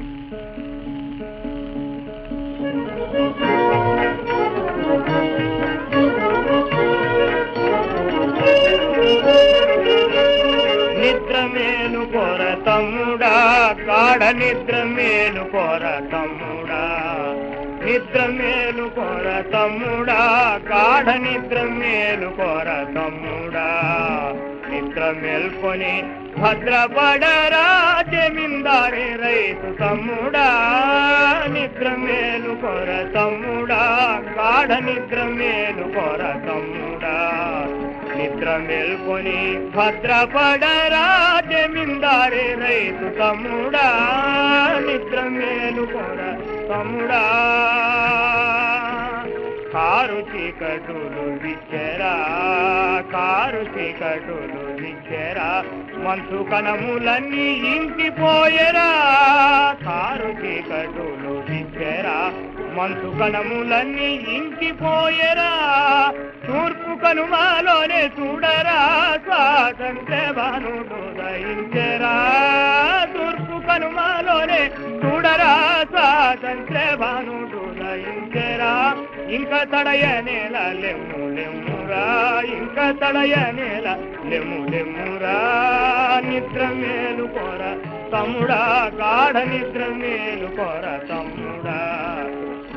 నిద్ర మేలు కొర తమ్ముడా కాడ నిద్ర మేలు కొర తమ్ముడా. నిద్ర మేలు కొర తమ్ముడా కాడ నిద్రమేలు కొర తమ్ముడా. నిద్ర మేల్కొని భద్రపడరా జమీందారి రైతు తమ్ముడా నిద్ర మేలు కొర తమ్ముడా కాడ నిద్ర మేలు కొర తమ్ముడా. నిద్ర మేల్కొని భద్రపడరా జమీందారి రైతు తమ్ముడా నిద్ర మేలు కొర తమ్ముడా. కారు చీకటులు విచ్చరా కారు చీకటులు విచ్చరా మంచు కణములన్నీ ఇంకిపోయరా కారు చీకటులు విచ్చరా మంచు కణములన్నీ ఇంకిపోయరా తూర్పు కనుమాలోనే చూడరా స్వాతంత్ర భానుడు దయించరా తూర్పు కనుమాలోనే చూడరా స్వాతంత్ర భానుడు దయించరా ఇంకా తడయ నేల లెమ్ము లెమ్మురా ఇంకా తడయ నేల లెమ్ము లెమ్మురా నిద్ర మేలు కోర తమ్ముడా. గాఢ నిద్ర మేలు కోర తమ్ముడా.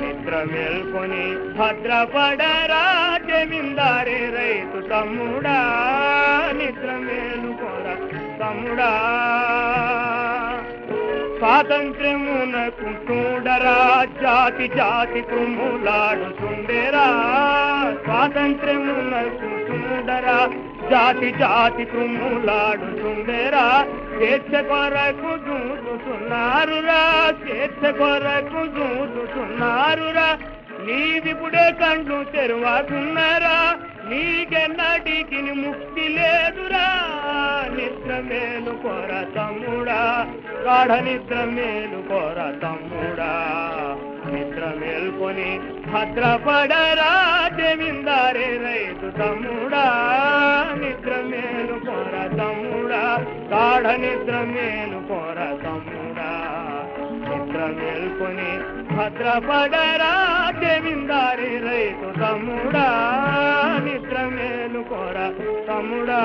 నిద్ర మేల్కొని భద్రపడరా జమీందారే రైతు తమ్ముడా. నిద్ర మేలు కోర తమ్ముడా. స్వాతంత్ర్యమునకు చూడరా జాతి జాతి కుమ్ములాడుతుండేరా స్వాతంత్ర్యమునకు చూడరా జాతి జాతి కుమ్ములాడుతుండేరా స్వేచ్ఛ కొరకు చూస్తున్నారురా స్వేచ్ఛ కొరకు చూస్తున్నారురా నీదిపుడే కండ్లు తెరువాకున్నారా నీకెన్నటికి ముక్తి లేదురా. నిద్ర మేలు కోర తమ్ముడా గాఢ నిద్ర మేలు కోర తమ్ముడా. నిద్ర మేల్కొని భద్రపడరా జమీందారే రైతు తమ్ముడా. నిద్ర మేలు కోర తమ్ముడా గాఢ నిద్ర మేలు కోర తమ్ముడా. నిద్ర మేల్కొని భద్రపడరా జమీందారే రైతు తమ్ముడా. నిద్ర మేలు కోర తమ్ముడా.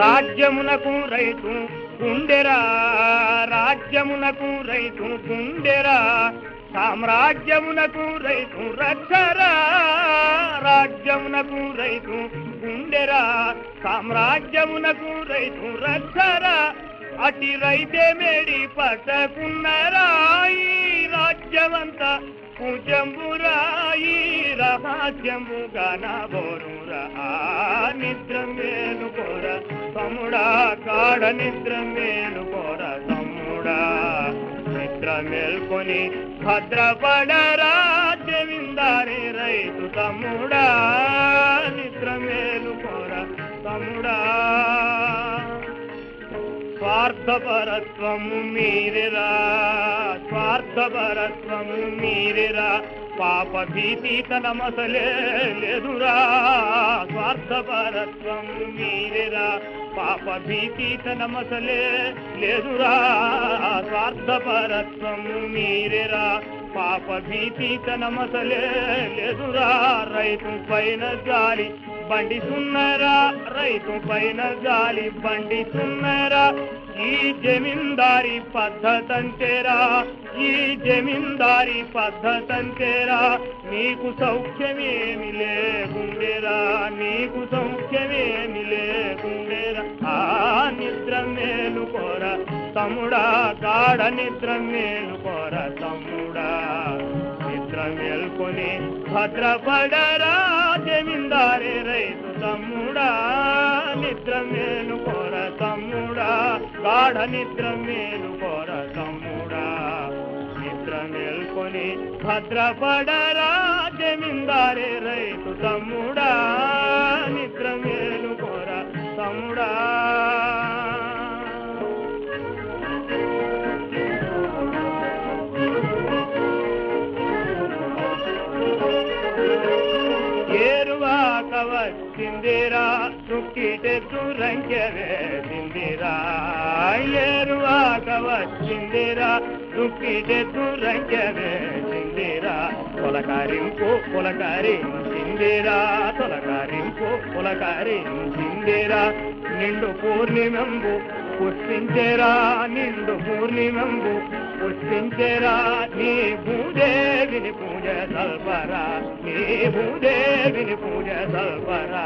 రాజ్యమునకు రైతు గుండెరా రాజ్యమునకు రైతు గుండెరా సామ్రాజ్యమునకు రైతు రక్షరా రాజ్యమునకు రైతు గుండెరా సామ్రాజ్యమునకు రైతు రక్షరా అతి రైతే మేడి పట్టకున్నరాయి ఈ కుజంబురాయి పూజంబురా నా బోరురా గనబోరురా నిద్ర మేలు తమ్ముడా కాడ నిద్ర మేలు కోర తమ్ముడా. నిద్ర మేల్కొని భద్రపడరా జమీందారి రైతు తమ్ముడా. నిద్ర మేలు కోర తమ్ముడా. స్వార్థపరత్వము మీరిరా స్వార్థపరత్వము మీరిరా. పాప భీతి తలమసలే లేదురా స్వార్థపరత్వము మీరిరా. పాప భీతి నమసలే. మసలే లేదురా స్వార్థపరత్వము మీరేరా. పాప భీతి నమసలే. మసలే లేదురా రైతు పైన గాలి బండి సున్నరా రైతు పైన గాలి బండి సున్నరా ఈ జమీందారి పద్ధతంతేరా ఈ జమీందారి పద్ధతంతేరా నీకు సౌఖ్యమేమి లేకుండేరా నీకు సౌఖ్యమేమి లేకుండేరా. ఆ నిద్ర మేలు కోర తమ్ముడా గాఢ నిద్ర మేలు కోర తమ్ముడా. నిద్ర మేల్కొని భద్రపడరా జమీందారి రైతు తమ్ముడా నిద్ర మేలు గాఢ నిద్ర మేలు కోర తమ్ముడా నిద్ర మేల్కొని భద్రపడరా జమీందారే రైతు తమ్ముడా. నిద్ర మేలు కోర తమ్ముడా ఏరువా వచ్చిందిరా చుక్కిటెత్తు రంకె వేసిందిరా. వచ్చిందిరా చుక్కిటెత్తు రంకె వేసిందిరా పొలకారింపు పొలకారించిందిరా తొలకారింపు పొలకారించిందిరా. నిండు పూర్ణిమంబు పుష్పించేరా నిండు పూర్ణిమంబు పుష్పించేరా. నీ భూదేవిని పూజ సల్పరా నీ భూదేవిని పూజ సల్పరా.